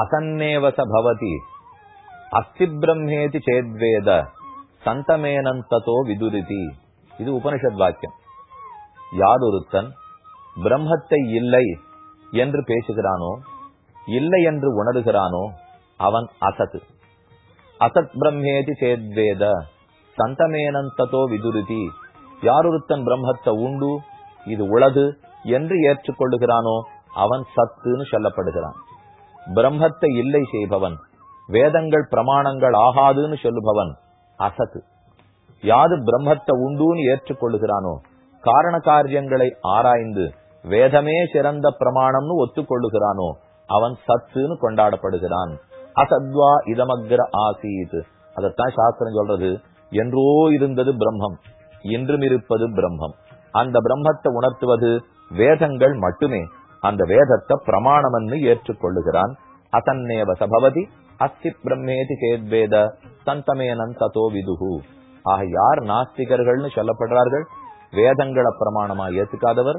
அசன்னேவச பவதி அஸ்தி பிரம்மேதி சேத்வேத சந்தமேனந்ததோ விதுரிதி இது உபனிஷத் வாக்கியம் யாதொருத்தன் பிரம்மத்தை இல்லை என்று பேசுகிறானோ இல்லை என்று உணர்கிறானோ அவன் அசத்। அசத் பிரம்மேதி சேத்வேத சந்தமேனந்ததோ விதுரிதி யாரொருத்தன் பிரம்மத்தை உண்டு? இது உளது। என்று ஏற்றுக்கொள்ளுகிறானோ அவன் சத்துன்னு சொல்லப்படுகிறான்। பிரம்மத்தை இல்லை செய்பவன் வேதங்கள் பிரமாணங்கள் ஆகாதுன்னு சொல்லுபவன் அசத்து யாது பிரம்மத்தை உண்டுன்னு ஏற்றுக்கொள்ளுகிறானோ? காரண காரியங்களை ஆராய்ந்து வேதமே சிறந்த பிரமாணம்னு ஒத்துக்கொள்ளுகிறானோ? அவன் சத்துன்னு கொண்டாடப்படுகிறான். அசத்வா இதமக்ர ஆசீத். அதத்தான் சாஸ்திரம் சொல்றது. என்றோ இருந்தது பிரம்மம் இன்றும் இருப்பது பிரம்மம். அந்த பிரம்மத்தை உணர்த்துவது வேதங்கள் மட்டுமே. அந்த வேதத்தை பிரமாணம்னு ஏற்றுக்கொள்ளுகிறான். அசன்னேவ சபவதி அஸ்தி பிரம்மேதி சேத்வேத சந்தமேனன் சதோ விதுகு ஆக யார் நாஸ்திகர்கள்னு சொல்லப்படுறார்கள்? வேதங்களை பிரமாணமா ஏத்துக்காதவர்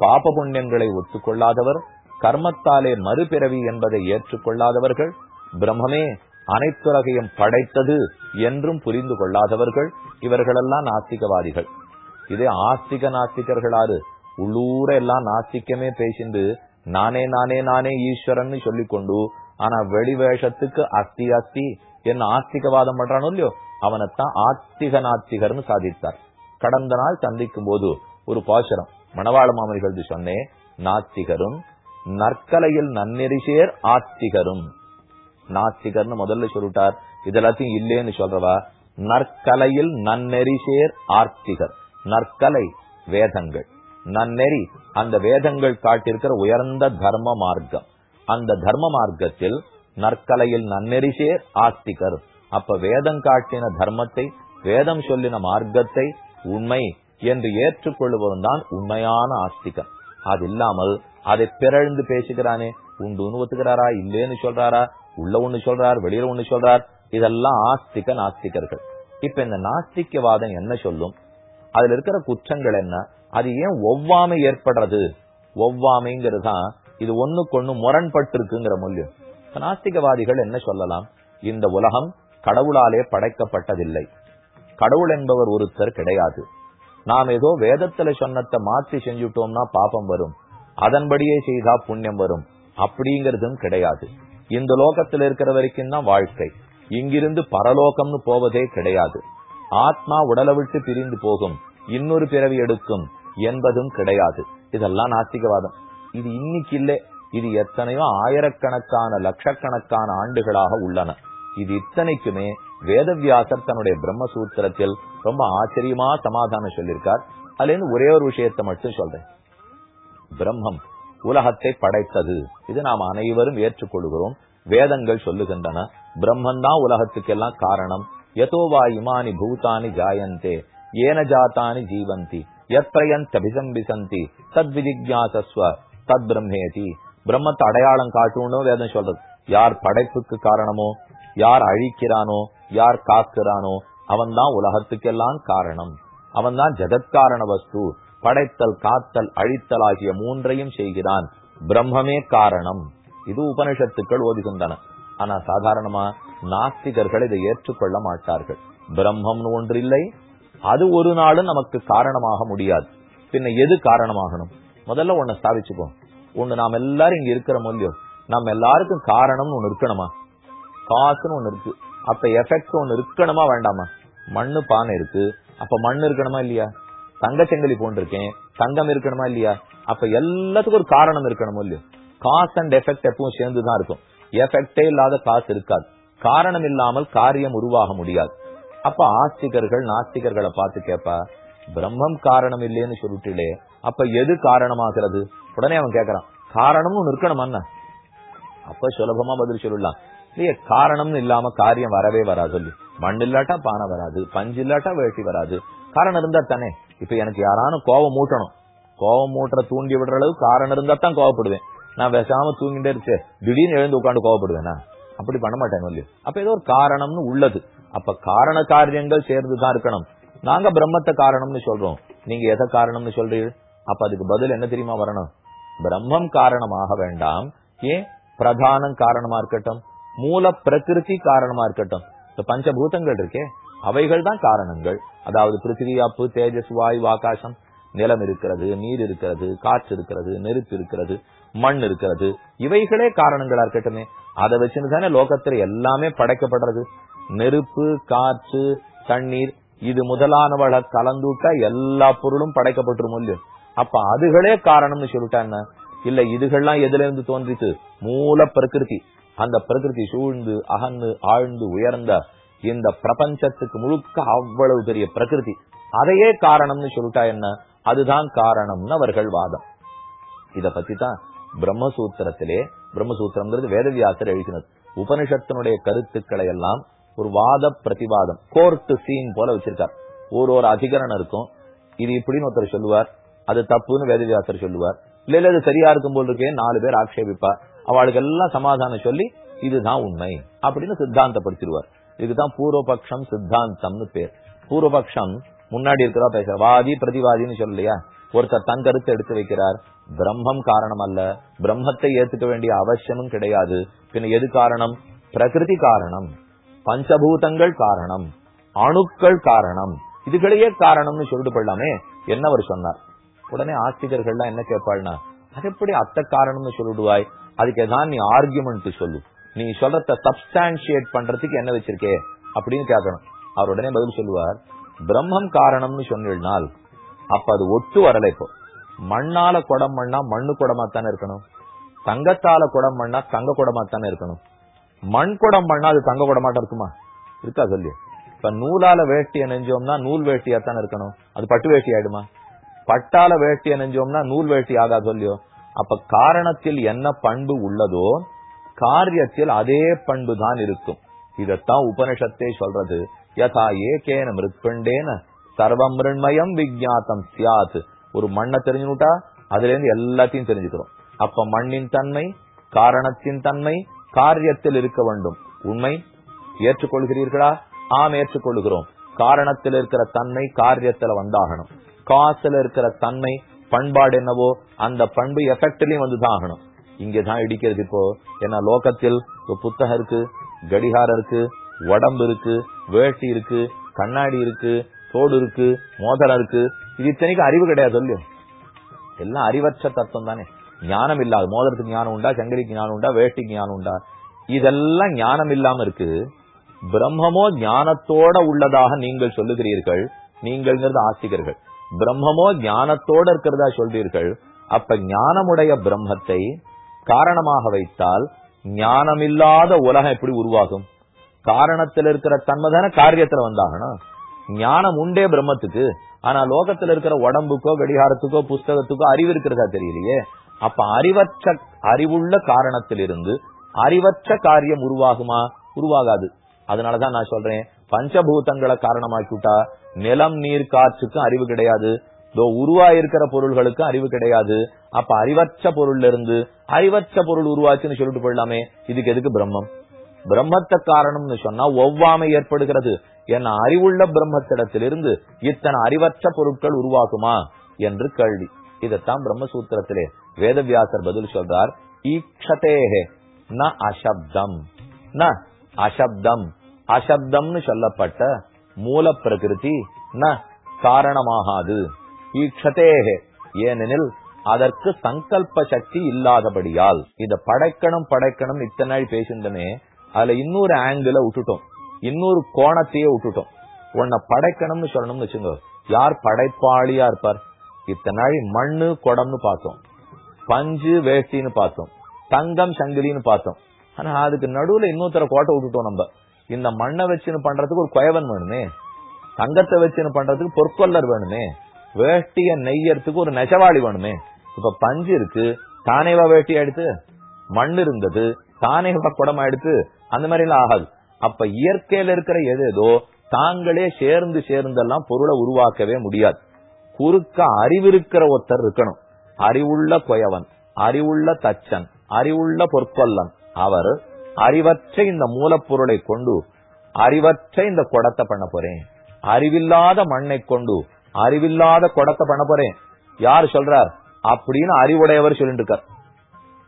பாப புண்ணியங்களை ஒத்துக்கொள்ளாதவர் கர்மத்தாலே மறுபிறவி என்பதை ஏற்றுக்கொள்ளாதவர்கள் பிரம்மமே அனைத்துலகையும் படைத்தது என்றும் புரிந்து கொள்ளாதவர்கள் இவர்களெல்லாம் நாஸ்திகவாதிகள். இதே ஆஸ்திக நாஸ்திகர்களாறு. உள்ளூர எல்லாம் நாஸ்திக்கமே பேசிண்டு நானே நானே நானே ஈஸ்வரன் சொல்லிக்கொண்டு ஆனா வெளி வேஷத்துக்கு அஸ்தி அஸ்தி என்ன ஆஸ்திகவாதம் பண்றானோ இல்லையோ அவனைத்தான் ஆத்திக நாத்திகர்னு சாதித்தார். கடந்த நாள் சந்திக்கும் போது ஒரு பாசுரம் மணவாள மாமனிகள் சொன்னேன் நாத்திகரும் நற்கலையில் நன்னெறிசேர் ஆத்திகரும் நாத்திகர்னு முதல்ல சொல்லிட்டார் இதெல்லாத்தையும் இல்லேன்னு சொல்றவா? நற்கலையில் நன்னெறிசேர் ஆர்த்திகர் நற்கலை வேதங்கள். நன்னெறி. அந்த வேதங்கள் காட்டிருக்கிற உயர்ந்த தர்ம மார்க்கம் அந்த தர்ம மார்க்கத்தில் நற்கலையில் நன்னெறிசேர் ஆஸ்திகர். அப்ப வேதம் காட்டின தர்மத்தை வேதம் சொல்லின மார்க்கத்தை உண்மை என்று ஏற்றுக்கொள்ளுவன் தான் உண்மையான ஆஸ்திகன் அது இல்லாமல் அதை பிறழ்ந்து பேசுகிறானே உண்டுன்னு ஒத்துக்கிறாரா இல்லேன்னு சொல்றாரா உள்ள ஒண்ணு சொல்றார் வெளியில ஒண்ணு சொல்றார் இதெல்லாம் ஆஸ்திக நாஸ்திகர்கள் இப்ப இந்த நாஸ்திகவாதம் என்ன சொல்லும்? அதுல இருக்கிற குற்றங்கள் என்ன? அது ஏன் ஒவ்வாமை ஏற்படுறது? ஒவ்வாமைங்கிறது தான் இது ஒண்ணுக்கு ஒண்ணு முரண்பட்டு இருக்குங்கிற மூலியம். நாஸ்திகவாதிகள் என்ன சொல்லலாம்? இந்த உலகம் கடவுளாலே படைக்கப்பட்டதில்லை. கடவுள் என்பவர் ஒருத்தர் கிடையாது. நாம் ஏதோ வேதத்துல சொன்னத்தை மாற்றி செஞ்சுட்டோம்னா பாபம் வரும். அதன்படியே செய்தா புண்ணியம் வரும். அப்படிங்கறதும் கிடையாது. இந்த லோகத்துல இருக்கிற வரைக்கும் தான் வாழ்க்கை. இங்கிருந்து பரலோகம்னு போவதே கிடையாது. ஆத்மா உடலை விட்டு பிரிந்து போகும். இன்னொரு பிறவி எடுக்கும். என்பதும் கிடையாது. இதெல்லாம் நாஸ்திகவாதம் இது இன்னைக்கு இல்லை. இது எத்தனையோ ஆயிரக்கணக்கான லட்சக்கணக்கான ஆண்டுகளாக உள்ளன. இது இத்தனைக்குமே வேதவியாசர் தன்னுடைய பிரம்மசூத்திரத்தில் ரொம்ப ஆச்சரியமா சமாதானம் சொல்லியிருக்கார். அதுல ஒரே ஒரு விஷயத்தை மட்டும் சொல்றேன். பிரம்மம் உலகத்தை படைத்தது. இது நாம் அனைவரும் ஏற்றுக்கொள்கிறோம். வேதங்கள் சொல்லுகின்றன. பிரம்மன் தான் உலகத்துக்கெல்லாம் காரணம். யதோவா இமானி பூதானி ஜாயந்தே. ஏன ஜாத்தானி ஜீவந்தி. எத்ரயந்த் அபிசம்பிசந்தி தத் தத் பிரம்மேதி பிரம்மத்தை அடையாளம் காட்டுன்னு வேதம் சொல்றது. யார் படைப்புக்கு காரணமோ யார் அழிக்கிறானோ யார் காக்கிறானோ அவன் தான் உலகத்துக்கெல்லாம் காரணம். அவன் தான் ஜெகத்காரண வஸ்து. படைத்தல் காத்தல் அழித்தல் ஆகிய மூன்றையும் செய்கிறான். பிரம்மமே காரணம். இது உபனிஷத்துக்கள் ஓதுகின்றன ஆனா சாதாரணமா நாஸ்திகர்கள் இதை ஏற்றுக்கொள்ள மாட்டார்கள். பிரம்மம்னு ஒன்று இல்லை அது ஒரு நாளும் நமக்கு காரணமாக முடியாது. பின்ன எது காரணமாகணும்? முதல்ல ஒன்ன ஸ்தாபிச்சுக்கோ ஒண்ணு நாம் எல்லாரும் இங்க இருக்கிற மூலியம் நம்ம எல்லாருக்கும் காரணம்னு ஒண்ணு இருக்கணுமா? காசுன்னு ஒண்ணு இருக்கு. அப்ப எஃபெக்ட் ஒண்ணு இருக்கணுமா வேண்டாமா? மண்ணு பானை இருக்கு. அப்ப மண் இருக்கணுமா இல்லையா? தங்க செங்கலி போன்றிருக்கேன். தங்கம் இருக்கணுமா இல்லையா? அப்ப எல்லாத்துக்கும் ஒரு காரணம் இருக்கணுமோ இல்லையோ? காஸ் அண்ட் எஃபெக்ட் எப்பவும் சேர்ந்துதான் இருக்கும். எஃபெக்டே இல்லாத காசு இருக்காது. காரணம் இல்லாமல் காரியம் உருவாக முடியாது. அப்ப ஆஸ்திகர்கள் நாஸ்திகர்களை பார்த்து கேப்பா பிரம்மம் காரணம் இல்லைன்னு சொல்லிட்டுலே அப்ப எது காரணமாகிறது? உடனே அவன் கேக்குறான் காரணமும் நிற்கணும் அண்ணன் அப்ப சுலபமா பதில் சொல்லலாம் இல்லையே காரணம்னு இல்லாம காரியம் வரவே வராது சொல்லி. மண் இல்லாட்டா பானை வராது பஞ்சு இல்லாட்டா வேட்டி வராது. காரணம் இருந்தா தானே. இப்ப எனக்கு யாரானும் கோவம் மூட்டணும். கோவம் மூட்டுற தூண்டி விடுற அளவு காரணம் இருந்தா தான் கோவப்படுவேன் நான் பேசாம தூங்கிட்டே இருச்சு திடீர்னு எழுந்து உட்காந்து கோவப்படுவேனா அப்படி பண்ண மாட்டேன் இல்லையோ அப்ப ஏதோ ஒரு காரணம்னு உள்ளது. அப்ப காரண காரியங்கள் சேர்ந்துதான் இருக்கணும். நாங்க பிரம்மத்தை காரணம்னு சொல்றோம். நீங்க எதை காரணம்னு சொல்றீங்க அப்ப அதுக்கு பதில் என்ன தெரியுமா வரணும்? பிரம்மம் காரணமாக வேண்டாம். ஏன்? பிரதானம் காரணமா இருக்கட்டும். மூல பிரகிருதி காரணமா இருக்கட்டும். இந்த பஞ்சபூதங்கள் இருக்கே. அவைகள் தான் காரணங்கள். அதாவது பிருத்திவி அப்பு தேஜஸ் வாயு ஆகாசம். நிலம் இருக்கிறது நீர் இருக்கிறது காற்று இருக்கிறது நெருப்பு இருக்கிறது மண் இருக்கிறது. இவைகளே காரணங்களா இருக்கட்டுமே. அதை வச்சுன்னு தானே லோகத்துல எல்லாமே படைக்கப்படுறது. நெருப்பு காற்று தண்ணீர் இது முதலானவளை கலந்துட்டா எல்லா பொருளும் படைக்கப்பட்டுரும் இல்லையோ? அப்ப அதுகளே காரணம்னு சொல்லிட்டா என்ன? இல்ல இதுகள்லாம் எதுல இருந்து தோன்றிச்சு மூல பிரகிருதி. அந்த பிரகிருதி சூழ்ந்து அகந்து ஆழ்ந்து உயர்ந்த இந்த பிரபஞ்சத்துக்கு முழுக்க அவ்வளவு பெரிய பிரகிருதி. அதையே காரணம்னு சொல்லிட்டா என்ன? அதுதான் காரணம்னு அவர்கள் வாதம். இத பத்தி தான் பிரம்மசூத்திரத்திலே பிரம்மசூத்திரம்ங்கிறது வேதவியாசர் எழுதினது. உபனிஷத்தினுடைய கருத்துக்களை எல்லாம் ஒரு வாத பிரதிவாதம். கோர்ட்டு சீன் போல வச்சிருக்கார். ஒரு ஒரு அதிகரணம் இருக்கும் இது இப்படின்னு ஒருத்தர் சொல்லுவார் அது தப்புன்னு வேதவியாசர் சொல்லுவார். இல்ல இல்ல இது சரியா இருக்கும் போல் இருக்கே நாலு பேர் ஆக்ஷேபிப்பா அவளுக்கு எல்லாம் சமாதானம் சொல்லி இதுதான் உண்மை அப்படின்னு சித்தாந்தப்படுத்திடுவார். இதுதான் பூர்வபக்ஷம் சித்தாந்தம்னு பேர். பூர்வபக்ஷம் முன்னாடி இருக்கிறா பேசுற வாதி பிரதிவாதின்னு சொல்லலையா? ஒருத்தர் தன் கருத்தை எடுத்து வைக்கிறார். பிரம்மம் காரணம் அல்ல பிரம்மத்தை ஏத்துக்க வேண்டிய அவசியமும் கிடையாது. பின்ன எது காரணம்? பிரகிருதி காரணம். பஞ்சபூதங்கள் காரணம் அணுக்கள் காரணம் இதுகளையே காரணம்னு சொல்லிட்டு போயிடலாமே. என்ன அவர் சொன்னார்? உடனே ஆஸ்திகர்கள்லாம் என்ன கேட்பாள்னா அது எப்படி அத்த காரணம்னு சொல்லிடுவாய்? அதுக்கு ஏதாவது நீ ஆர்குமெண்ட் சொல்லு. நீ சொல்றத சப்ஸ்டான்சியேட் பண்றதுக்கு என்ன வச்சிருக்கே? அப்படின்னு கேட்கணும். அவர் உடனே பதில் சொல்லுவார் பிரம்மம் காரணம்னு சொன்னால் அப்ப அது ஒட்டு வரல இப்போ. மண்ணால குடம் மண்ணா மண்ணு குடமா தானே இருக்கணும். தங்கத்தால குடம் மண்ணா தங்க குடமா தானே இருக்கணும். மண் குடம் பண்ணா அது தங்க குடமாட்டம் இருக்குமா? இருக்கா சொல்லி இப்ப நூலால வேட்டிய நெஞ்சோம்னா நூல் வேட்டியா தானே இருக்கணும். அது பட்டு வேட்டி ஆயிடுமா? பட்டால வேட்டிய நெஞ்சோம்னா நூல் வேட்டி ஆகா சொல்லியோ? அப்ப காரணத்தில் என்ன பண்பு உள்ளதோ காரியத்தில் அதே பண்பு தான் இருக்கும். இதத்தான் உபனிஷத்தே சொல்றது. யதா ஏகேன மிருத்பண்டேன சர்வம் மிருண்மயம் விஜாத்தம் சியாத் ஒரு மண்ணை தெரிஞ்சுட்டா அதுல இருந்து எல்லாத்தையும் தெரிஞ்சுக்கிறோம். அப்ப மண்ணின் தன்மை காரணத்தின் தன்மை காரியத்தில் இருக்க வேண்டும். உண்மை ஏற்றுக்கொள்கிறீர்களா? ஆம் ஏற்றுக்கொள்கிறோம். காரணத்தில் இருக்கிற தன்மை காரியத்துல வந்தாகணும். காசுல இருக்கிற தன்மை பண்பாடு என்னவோ அந்த பண்பு எஃபெக்ட்லயும் வந்துதான் ஆகணும். இங்கதான் இடிக்கிறது இப்போ. ஏன்னா லோகத்தில் ஒரு புத்தகம் இருக்கு கடிகாரம் இருக்கு உடம்பு இருக்கு வேட்டி இருக்கு கண்ணாடி இருக்கு தோடு இருக்கு மோதிரம் இருக்கு. இது இத்தனைக்கும் அறிவு கிடையாது சொல்லு எல்லாம் அறிவற்ற தத்துவம் தானே. ஞானம் இல்லாத மோதிரத்துக்கு ஞானம் உண்டா சங்கரிக்கு ஞானம் உண்டா வேட்டிக்கு ஞானம் உண்டா? இதெல்லாம் ஞானம் இல்லாம இருக்கு. பிரம்மமோ ஞானத்தோட உள்ளதாக நீங்கள் சொல்லுகிறீர்கள். நீங்கள்ங்கிறது ஆஸ்திகர்கள். பிரம்மமோ ஞானத்தோட இருக்கிறதா சொல்றீர்கள் அப்ப ஞானமுடைய பிரம்மத்தை காரணமாக வைத்தால் ஞானமில்லாத உலகம் எப்படி உருவாகும்? காரணத்தில் இருக்கிற தன்மை தானே காரியத்துல வந்தாகணும். ஞானம் உண்டே பிரம்மத்துக்கு. ஆனா லோகத்துல இருக்கிற உடம்புக்கோ கடிகாரத்துக்கோ புஸ்தகத்துக்கோ அறிவு இருக்கிறதா தெரியலையே. அப்ப அறிவற்ற அறிவுள்ள காரணத்திலிருந்து அறிவற்ற காரியம் உருவாகுமா? உருவாகாது. அதனாலதான் நான் சொல்றேன் பஞ்சபூதங்களை காரணமாக்கிவிட்டா நிலம் நீர் காற்றுக்கும் அறிவு கிடையாது. இதோ உருவாயிருக்கிற பொருள்களுக்கும் அறிவு கிடையாது. அப்ப அறிவற்ற பொருள்ல இருந்து அறிவற்ற பொருள் உருவாச்சுன்னு சொல்லிட்டு போயிடலாமே. இதுக்கு எதுக்கு பிரம்மம்? பிரம்மத்த காரணம்னு சொன்னா ஒவ்வாமை ஏற்படுகிறது. என அறிவுள்ள பிரம்மத்திடத்திலிருந்து இத்தனை அறிவற்ற பொருட்கள் உருவாகுமா? என்று கேள்வி. இதைத்தான் பிரம்மசூத்திரத்திலே வேதவியாசர் பதில் சொல்றார் ஈக்ஷதேஹே ந அசப்தம். ந அசப்தம். அசப்தம்னு சொல்லப்பட்ட மூல பிரகிருதி ந காரணமாகாது. ஈக்ஷதேஹே ஏனெனில் அதற்கு சங்கல்ப சக்தி இல்லாதபடியால். இத படைக்கணும் படைக்கணும் இத்தனை நாள் பேசியிருந்தமே அதுல இன்னொரு ஆங்கிள விட்டுட்டோம். இன்னொரு கோணத்தையே விட்டுட்டோம். உன்னை படைக்கணும்னு சொல்லணும்னு வச்சுங்க யார் படைப்பாளியா இருப்பார்? இத்தனை நாள் மண்ணு குடம்னு பார்த்தோம். பஞ்சு வேஷ்டின்னு பார்த்தோம். தங்கம் சங்கிலின்னு பார்த்தோம். ஆனா அதுக்கு நடுவுல இன்னொருத்தர கோட்டை விட்டுட்டோம் நம்ம. இந்த மண்ணை வச்சுன்னு பண்றதுக்கு ஒரு குயவன் வேணுமே. தங்கத்தை வச்சுன்னு பண்றதுக்கு பொற்கொல்லர் வேணுமே. வேஷ்டிய நெய்யறதுக்கு ஒரு நெசவாளி வேணுமே. இப்ப பஞ்சு இருக்கு தானேவா வேட்டி எடுத்து மண் இருந்தது தானேவா குடமா எடுத்து அந்த மாதிரி எல்லாம் ஆகாது. அப்ப இயற்கையில இருக்கிற எது ஏதோ தாங்களே சேர்ந்து சேர்ந்தெல்லாம் பொருளை உருவாக்கவே முடியாது. குறுக்க அறிவிருக்கிற ஒருத்தர் இருக்கணும். அறிவுள்ள கொயவன் அறிவுள்ள தச்சன் அறிவுள்ள பொற்கொல்லன் அவர் அறிவற்ற இந்த மூலப்பொருளை கொண்டு அறிவற்ற இந்த குடத்தை பண்ண போறேன். அறிவில்லாத மண்ணை கொண்டு அறிவில்லாத குடத்தை பண்ண போறேன். யார் சொல்றார்? அப்படின்னு அறிவுடையவர் சொல்லிட்டு இருக்கார்.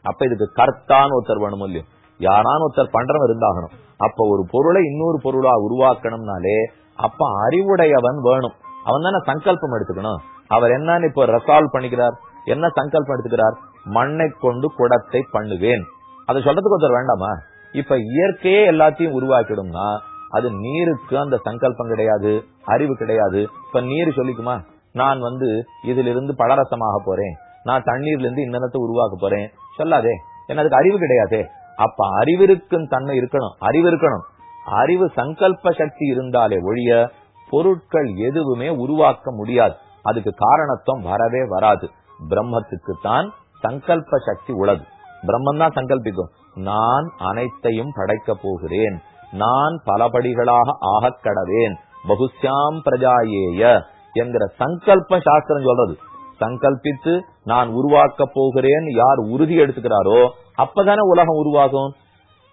அப்ப இதுக்கு கர்த்தான் ஒருத்தர் வேணும் இல்லையோ? யாரான ஒருத்தர் பண்றவன் இருந்தாகணும். அப்ப ஒரு பொருளை இன்னொரு பொருளா உருவாக்கணும்னாலே அப்ப அறிவுடையவன் வேணும். அவன் தானே சங்கல்பம் எடுத்துக்கணும். அவர் என்னன்னு இப்ப ரெசால்வ் பண்ணிக்கிறார். என்ன சங்கல்பம் எடுத்துக்கிறார் மண்ணை கொண்டு குடத்தை பண்ணுவேன். அதை சொல்றதுக்கு ஒருத்தர் வேண்டாமா? இப்ப இயற்கையே எல்லாத்தையும் உருவாக்கிடும்னா அது நீருக்கு அந்த சங்கல்பம் கிடையாது அறிவு கிடையாது. இப்ப நீர் சொல்லிக்குமா? நான் வந்து இதிலிருந்து பலரசமாக போறேன். நான் தண்ணீர்ல இருந்து இன்னத்தை உருவாக்க போறேன். சொல்லாதே. ஏன்னா அதுக்கு அறிவு கிடையாதே. அப்ப அறிவிருக்கும் தன்மை இருக்கணும். அறிவு இருக்கணும். அறிவு சங்கல்ப சக்தி இருந்தாலே ஒழிய பொருட்கள் எதுவுமே உருவாக்க முடியாது. அதுக்கு காரணத்துவம் வரவே வராது. பிரம்மத்துக்கு தான் சங்கல்ப சக்தி உள்ளது. பிரம்மன் தான் சங்கல்பிக்கும். நான் அனைத்தையும் படைக்க போகிறேன். நான் பலபடிகளாக ஆகக் கடவேன். பகுஷ்யாம் பிரஜாயேய என்கிற சங்கல்ப சாஸ்திரம் சொல்றது. சங்கல்பித்து நான் உருவாக்க போகிறேன் யார் உறுதி எடுத்துக்கிறாரோ அப்பதானே உலகம் உருவாகும்.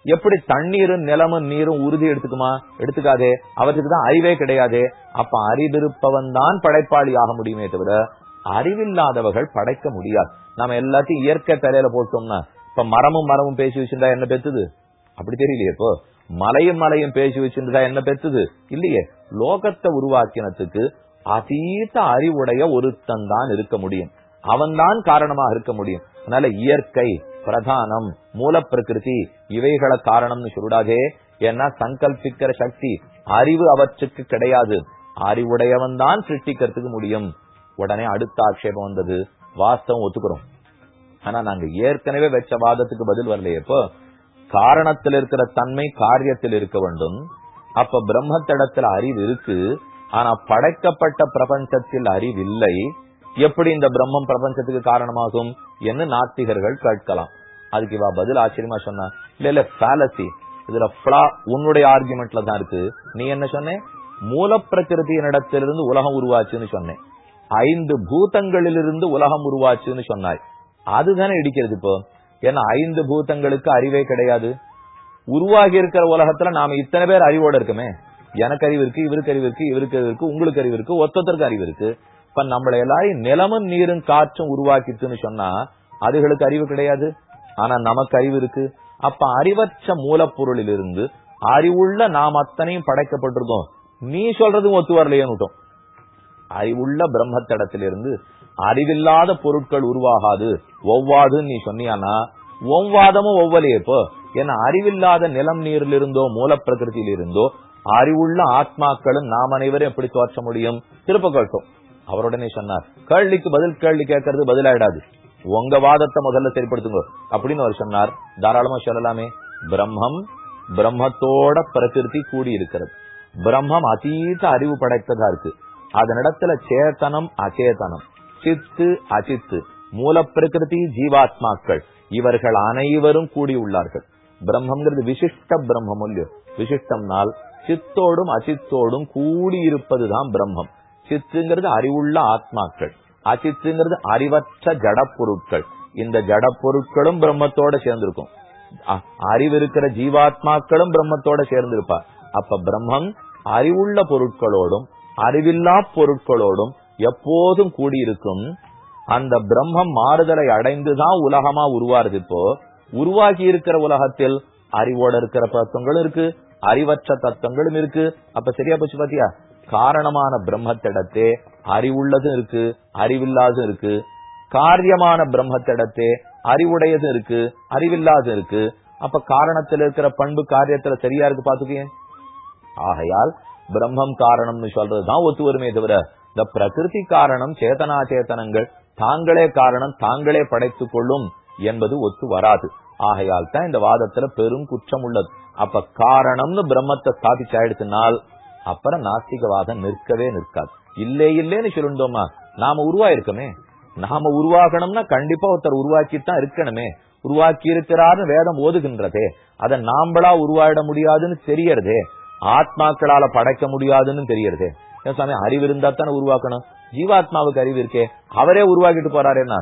எப்படி தண்ணீரும் நிலமும் நீரும் உறுதி எடுத்துக்குமா? எடுத்துக்காதே. அவற்றுக்கு தான் அறிவே கிடையாதே. அப்ப அறிவிருப்பவன் தான் படைப்பாளி ஆக முடியுமே தவிர அறிவில்லாதவர்கள் படைக்க முடியாது. நாம எல்லாத்தையும் இயற்கை தலையில போட்டோம்னா இப்ப மரமும் மரமும் பேசி வச்சிருந்தா என்ன பெத்துது? அப்படி தெரியலையே இப்போ. மலையும் மலையும் பேசி வச்சிருந்தா என்ன பெத்துது? இல்லையே. லோகத்தை உருவாக்கினத்துக்கு அதீத அறிவுடைய ஒருத்தன் தான் இருக்க முடியும். அவன்தான் காரணமாக இருக்க முடியும். அதனால இயற்கை பிரதானம் மூல பிரகிருதி இவைகளை காரணம்னு சொல்லிடாதே. ஏன்னா சங்கல்பிக்கிற சக்தி அறிவு அவற்றுக்கு கிடையாது. அறிவுடையவன் தான் சிருஷ்டிக்கிறதுக்கு முடியும். உடனே அடுத்த ஆட்சேபம் வந்தது. வாஸ்தவம் ஒத்துக்கிறோம். ஆனா நாங்க ஏற்கனவே வச்ச வாதத்துக்கு பதில் வரலையே இப்போ. காரணத்தில் இருக்கிற தன்மை காரியத்தில் இருக்க வேண்டும். அப்ப பிரம்மத்திடத்துல அறிவு இருக்கு. ஆனா படைக்கப்பட்ட பிரபஞ்சத்தில் அறிவில்லை எப்படி இந்த பிரம்மம் பிரபஞ்சத்துக்கு காரணமாகும் என்று நாத்திகர்கள் கேட்கலாம். அதுக்கு இவா பதில் ஆச்சரியமா சொன்னா இல்ல இல்ல ஃபேலசி இதுல உன்னுடைய ஆர்குமெண்ட்ல தான் இருக்கு. நீ என்ன சொன்ன? மூல பிரகிருதியினிடத்திலிருந்து உலகம் உருவாச்சுன்னு சொன்னேன். ஐந்து பூதங்களிலிருந்து உலகம் உருவாச்சுன்னு சொன்னாய். அதுதானே இடிக்கிறது இப்போ? ஏன்னா ஐந்து பூதங்களுக்கு அறிவே கிடையாது. உருவாகி இருக்கிற உலகத்துல நாம இத்தனை பேர் அறிவோட இருக்கமே. எனக்கு அறிவு இருக்கு இவருக்கு அறிவு இருக்கு இவருக்கு அறிவு இருக்கு உங்களுக்கு அறிவு இருக்கு ஒத்தொத்தருக்கு அறிவு இருக்கு. இப்ப நம்மள எல்லாரையும் நிலமும் நீரும் காற்றும் உருவாக்கிட்டுன்னு சொன்னா அதுகளுக்கு அறிவு கிடையாது. ஆனா நமக்கு அறிவு இருக்கு. அப்ப அறிவற்ற மூலப்பொருளிலிருந்து அறிவுள்ள நாம் அத்தனையும் படைக்கப்பட்டிருக்கோம். நீ சொல்றதும் ஒத்து வரலையேன்னு அறிவுள்ள பிரம்மத்திடத்திலிருந்து அறிவில்லாத பொருட்கள் உருவாகாது. ஒவ்வாதுன்னு நீ சொன்னியானா? ஒவ்வாதமும் ஒவ்வலையே இப்போ. ஏன்னா அறிவில்லாத நிலம் நீரிலிருந்தோ இருந்தோ மூலப்பிரகிருதியில் அறிவுள்ள ஆத்மாக்களும் நாம் அனைவரும் எப்படி தோற்ற முடியும்? திருப்ப கேட்டோம் அவருடனே சொன்னார் கேள்விக்கு பதில் கேள்வி கேட்கறது பதிலாயிடாது. உங்க வாதத்தை முதல்ல சரிப்படுத்துங்க. அப்படின்னு அவர் சொன்னார். தாராளமா சொல்லலாமே. பிரம்மம் பிரம்மத்தோட பிரகிருதி கூடி இருக்கிறது பிரம்மம் அதீத அறிவு படைத்ததா இருக்கு. அதனிடத்துல சேத்தனம் அச்சேதனம் சித்து அச்சித்து மூல பிரகிருதி ஜீவாத்மாக்கள். இவர்கள் அனைவரும் கூடியுள்ளார்கள். பிரம்மங்கிறது விசிஷ்ட பிரம்மம் விசிஷ்டம்னால் சித்தோடும் அசித்தோடும் கூடி இருப்பதுதான் பிரம்மம். சித்துங்கிறது அறிவுள்ள ஆத்மாக்கள். அசித்துங்கிறது அறிவற்ற ஜட பொருட்கள் இந்த ஜட பொருட்களும் பிரம்மத்தோட சேர்ந்திருக்கும். அறிவு இருக்கிற ஜீவாத்மாக்களும் பிரம்மத்தோட சேர்ந்திருப்பா அப்ப பிரம்மம் அறிவுள்ள பொருட்களோடும் அறிவில்லா பொருட்களோடும் எப்போதும் கூடியிருக்கும். அந்த பிரம்மம் மாறுதலை அடைந்துதான் உலகமா உருவாருது இப்போ. உருவாகி இருக்கிற உலகத்தில் அறிவோட இருக்கிற தத்துவங்களும் இருக்கு அறிவற்ற தத்துவங்களும் இருக்கு. அப்ப சரியா போச்சு பாத்தியா? காரணமான பிரம்மத்திடத்தே அறிவுள்ளதும் இருக்கு அறிவில்லாதும் இருக்கு. காரியமான பிரம்மத்திடத்தே அறிவுடையதும் இருக்கு அறிவில்லாதும் இருக்கு. அப்ப காரணத்துல இருக்கிற பண்பு காரியத்துல சரியா இருக்கு பாத்துக்கேன் ஆகையால் பிரம்மம் காரணம்னு சொல்றதுதான் ஒத்து வருமே தவிர இந்த பிரகிருதி காரணம் சேதனா சேத்தனங்கள் தாங்களே காரணம் தாங்களே படைத்துக் கொள்ளும் என்பது ஒத்து வராது. ஆகையால் தான் இந்த வாதத்துல பெரும் குற்றம் உள்ளது. அப்ப காரணம்னு பிரம்மத்தை ஸ்தாபிச்சாயிடுச்சுனால் அப்புறம் நாஸ்திகவாதம் நிற்கவே நிற்காது. இல்லே இல்லேன்னு சொல்லுண்டோமா? நாம உருவாயிருக்கமே. நாம உருவாகணும்னா கண்டிப்பா ஒருத்தர் உருவாக்கித்தான் இருக்கணுமே. உருவாக்கி இருக்கிறார்னு வேதம் ஓதுகின்றதே. அதை நாம்பளா உருவாயிட முடியாதுன்னு தெரியறதே. ஆத்மாக்களால படைக்க முடியாதுன்னு தெரியறது. ஏன் சாமி அறிவு இருந்தா தானே உருவாக்கணும். ஜீவாத்மாவுக்கு அறிவு இருக்கே. அவரே உருவாக்கிட்டு போறாரு என்ன?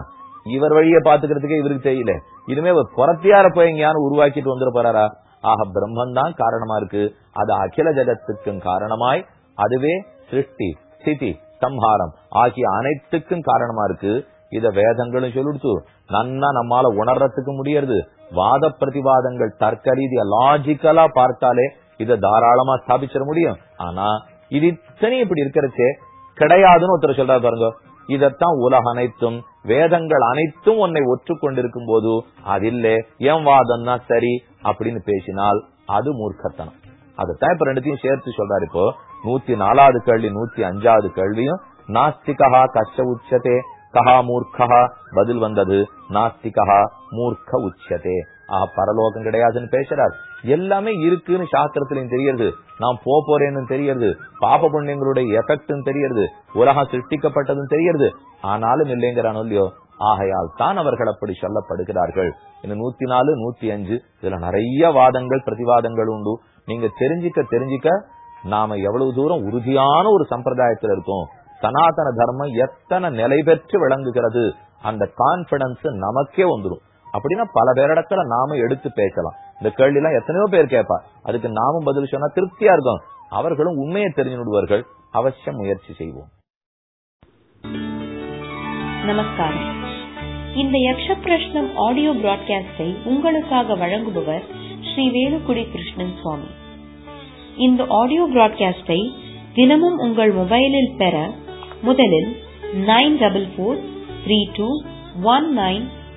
இவர் வழியை பாத்துக்கிறதுக்கே இவருக்கு தெரியல. இனிமே புறத்தியார போய் எங்கேயானு உருவாக்கிட்டு வந்துட போறாரா? ஆக பிரம்மன் தான் காரணமா இருக்கு. அது அகில ஜகத்துக்கும் காரணமாய் அதுவே சிருஷ்டி ஸ்திதி சம்ஹாரம் ஆகிய அனைத்துக்கும் காரணமா இருக்கு. இத வேதங்களும் சொல்லிடுத்து நன்னா நம்மால உணர்றதுக்கு முடியறது. வாத பிரதிவாதங்கள் தர்க்க ரீதியா லாஜிக்கலா பார்த்தாலே இதை தாராளமா ஸ்தாபிச்சிட முடியும். ஆனா இது இத்தனை இப்படி இருக்கிறச்சே கிடையாதுன்னு ஒருத்தர் சொல்றாரு பாருங்க. இதத்தான் உலக அனைத்தும் வேதங்கள் அனைத்தும் உன்னை ஒற்றுக்கொண்டிருக்கும் போது அது இல்ல என் வாதம் தான் சரி அப்படின்னு பேசினால் அது மூர்க்கத்தனம். அதைத்தான் இப்ப ரெண்டுத்தையும் சேர்த்து சொல்றாரு இப்போ. நூத்தி நாலாவது கேள்வி நூத்தி அஞ்சாவது கேள்வியும் நாஸ்திகா கஷ்ட உச்சதே கஹா மூர்க்கா பதில் வந்தது நாஸ்திகா மூர்க்க உச்சதே. பரலோகம் கிடையாதுன்னு பேசுறார். எல்லாமே இருக்குன்னு சாஸ்திரத்திலையும் தெரியறது நான் போ போறேன்னு தெரியறது பாப புண்ணியங்களுடைய எஃபெக்ட்னு தெரியறது உலகம் சிருஷ்டிக்கப்பட்டதும் தெரியறது ஆனாலும் இல்லைங்கிறான் இல்லையோ? ஆகையால் தான் அவர்கள் அப்படி சொல்லப்படுகிறார்கள். இந்த நூத்தி நாலு நூத்தி அஞ்சு இதுல நிறைய வாதங்கள் பிரதிவாதங்கள் உண்டு. நீங்க தெரிஞ்சுக்க தெரிஞ்சுக்க நாம எவ்வளவு தூரம் உறுதியான ஒரு சம்பிரதாயத்தில் இருக்கோம். சனாதன தர்மம் எத்தனை நிலை பெற்று விளங்குகிறது? அந்த கான்பிடன்ஸ் நமக்கே வந்துடும். அப்படின்னா பல பேரிடத்துல நாம எடுத்து பேசலாம். இந்த கேள்வி எல்லாம் எத்தனையோ பேர் கேட்பா அதுக்கு நாமும் பதில் சொன்னா திருப்தியா இருக்கும். அவர்களும் உண்மையை தெரிஞ்சு விடுவார்கள் அவசியம் முயற்சி செய்வோம். நமஸ்காரம். இந்த யக்ஷ பிரஷ்னம் ஆடியோ பிராட்காஸ்டை உங்களுக்காக வழங்குபவர் ஸ்ரீ வேலுக்குடி கிருஷ்ணன் சுவாமி. இந்த ஆடியோ பிராட்காஸ்டை தினமும் உங்கள் மொபைலில் பெற முதலில் nine double four three two one nine